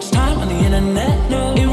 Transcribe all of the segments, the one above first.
Time on the internet, no.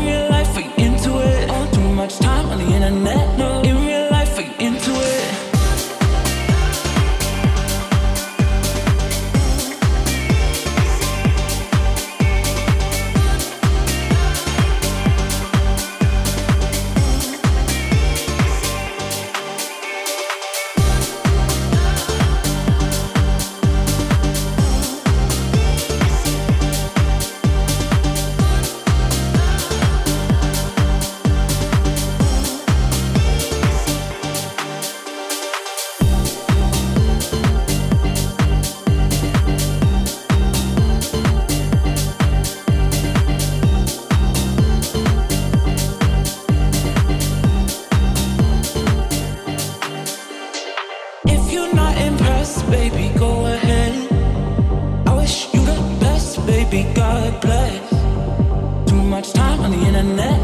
Internet, no.